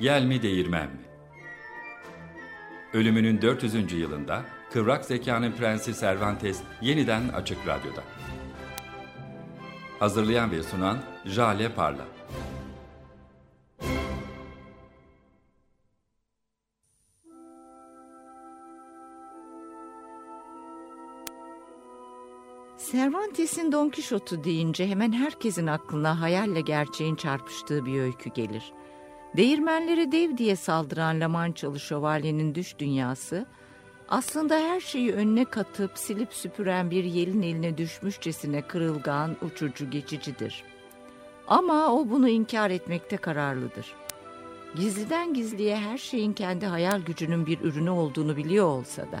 Yel mi değirmen mi? Ölümünün 400. yılında Kıvrak Zekanın Prensi Cervantes yeniden Açık Radyo'da. Hazırlayan ve sunan Jale Parla. Cervantes'in Don Quixote'u deyince hemen herkesin aklına hayalle gerçeğin çarpıştığı bir öykü gelir. Değirmenleri dev diye saldıran La Mançalı şövalyenin düş dünyası, aslında her şeyi önüne katıp silip süpüren bir yelin eline düşmüşçesine kırılgan, uçucu, geçicidir. Ama o bunu inkar etmekte kararlıdır. Gizliden gizliye her şeyin kendi hayal gücünün bir ürünü olduğunu biliyor olsa da,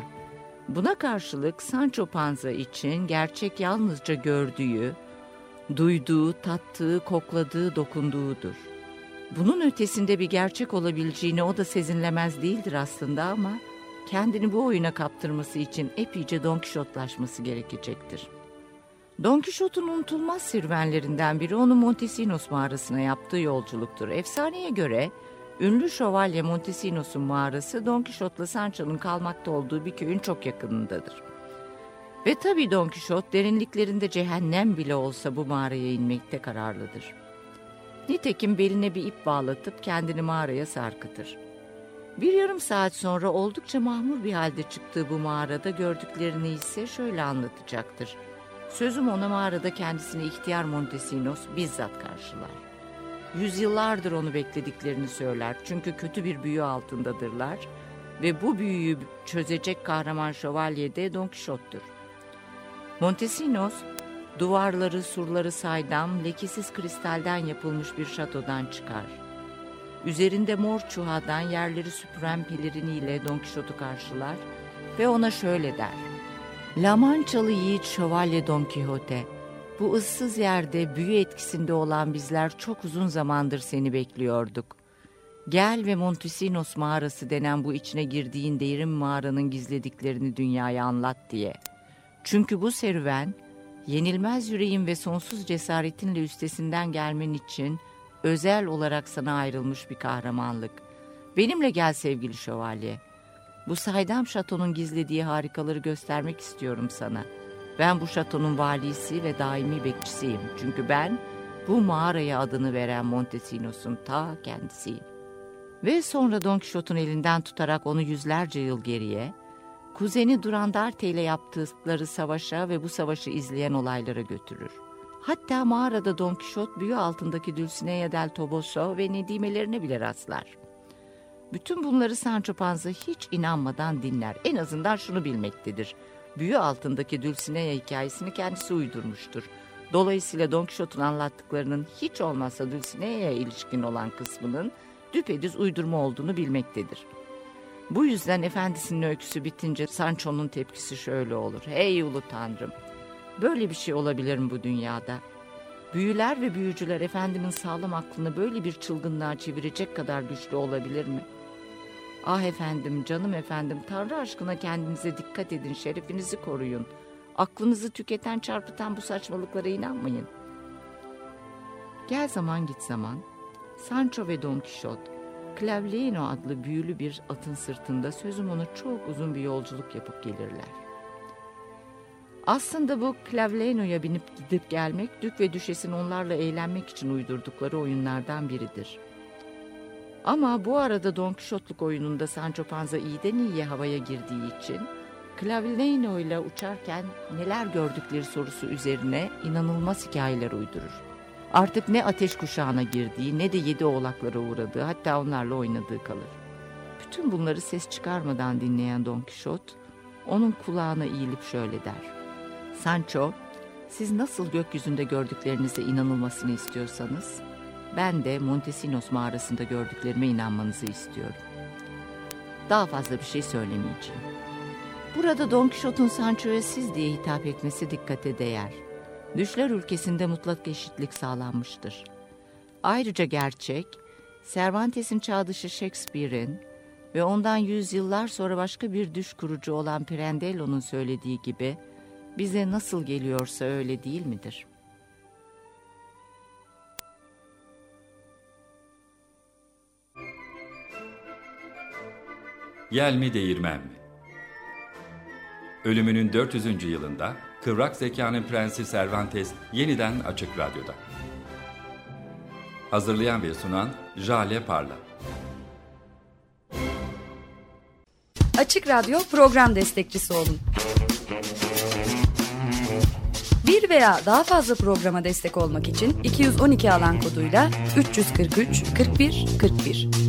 buna karşılık Sancho Panza için gerçek yalnızca gördüğü, duyduğu, tattığı, kokladığı, dokunduğudur. Bunun ötesinde bir gerçek olabileceğini o da sezinlemez değildir aslında ama kendini bu oyuna kaptırması için epeyce Don Kişotlaşması gerekecektir. Don Kişot'un unutulmaz serüvenlerinden biri onun Montesinos mağarasına yaptığı yolculuktur. Efsaneye göre ünlü şövalye Montesinos'un mağarası Don Kişot'la Sancho'nun kalmakta olduğu bir köyün çok yakınındadır. Ve tabii Don Kişot derinliklerinde cehennem bile olsa bu mağaraya inmekte kararlıdır. Nitekim beline bir ip bağlatıp kendini mağaraya sarkıtır. Bir yarım saat sonra oldukça mahmur bir halde çıktığı bu mağarada gördüklerini ise şöyle anlatacaktır. Sözüm ona mağarada kendisini ihtiyar Montesinos bizzat karşılar. Yüzyıllardır onu beklediklerini söyler çünkü kötü bir büyü altındadırlar ve bu büyüyü çözecek kahraman şövalye de Don Quixote'dur. Montesinos, duvarları, surları saydam, lekesiz kristalden yapılmış bir şatodan çıkar. Üzerinde mor çuhadan yerleri süpüren peleriniyle Don Quixote'u karşılar ve ona şöyle der. La Mançalı yiğit şövalye Don Quixote, bu ıssız yerde büyü etkisinde olan bizler çok uzun zamandır seni bekliyorduk. Gel ve Montesinos mağarası denen bu içine girdiğin değirim mağaranın gizlediklerini dünyaya anlat diye. Çünkü bu serüven, yenilmez yüreğin ve sonsuz cesaretinle üstesinden gelmen için özel olarak sana ayrılmış bir kahramanlık. Benimle gel sevgili şövalye. Bu saydam şatonun gizlediği harikaları göstermek istiyorum sana. Ben bu şatonun valisi ve daimi bekçisiyim. Çünkü ben bu mağaraya adını veren Montesinos'un ta kendisiyim. Ve sonra Don Quixote'un elinden tutarak onu yüzlerce yıl geriye, kuzeni Durandarte ile yaptıkları savaşa ve bu savaşı izleyen olaylara götürür. Hatta mağarada Don Quixote büyü altındaki Dulcinea del Toboso ve Nedimelerine bile rastlar. Bütün bunları Sancho Panza hiç inanmadan dinler. En azından şunu bilmektedir. Büyü altındaki Dulcinea hikayesini kendisi uydurmuştur. Dolayısıyla Don Quixote'un anlattıklarının hiç olmazsa Dulcinea'ya ilişkin olan kısmının düpedüz uydurma olduğunu bilmektedir. Bu yüzden efendisinin öyküsü bitince Sancho'nun tepkisi şöyle olur. Hey ulu tanrım! Böyle bir şey olabilir mi bu dünyada? Büyüler ve büyücüler efendimin sağlam aklını böyle bir çılgınlığa çevirecek kadar güçlü olabilir mi? Ah efendim, canım efendim, Tanrı aşkına kendinize dikkat edin, şerefinizi koruyun. Aklınızı tüketen, çarpıtan bu saçmalıklara inanmayın. Gel zaman git zaman, Sancho ve Don Quixote, Clavlino adlı büyülü bir atın sırtında sözüm ona çok uzun bir yolculuk yapıp gelirler. Aslında bu Clavleno'ya binip gidip gelmek, Dük ve Düşes'in onlarla eğlenmek için uydurdukları oyunlardan biridir. Ama bu arada Don Quixote'luk oyununda Sancho Panza iyiden iyiye havaya girdiği için, Clavleno ile uçarken neler gördükleri sorusu üzerine inanılmaz hikayeler uydurur. Artık ne ateş kuşağına girdiği ne de yedi oğlaklara uğradığı hatta onlarla oynadığı kalır. Bütün bunları ses çıkarmadan dinleyen Don Quixote onun kulağına eğilip şöyle der. Sancho, siz nasıl gökyüzünde gördüklerinize inanılmasını istiyorsanız, ben de Montesinos mağarasında gördüklerime inanmanızı istiyorum. Daha fazla bir şey söylemeyeceğim. Burada Don Quixote'un Sancho'ya siz diye hitap etmesi dikkate değer. Düşler ülkesinde mutlak eşitlik sağlanmıştır. Ayrıca gerçek, Cervantes'in çağdışı Shakespeare'in ve ondan yüzyıllar sonra başka bir düş kurucu olan Pirandello'nun söylediği gibi bize nasıl geliyorsa öyle değil midir? Yel mi değirmen mi? Ölümünün 400. yılında Kıvrak Zekanın Prensi Cervantes yeniden Açık Radyo'da. Hazırlayan ve sunan Jale Parla. Açık Radyo program destekçisi olun. Bir veya daha fazla programa destek olmak için 212 alan koduyla 343 41 41.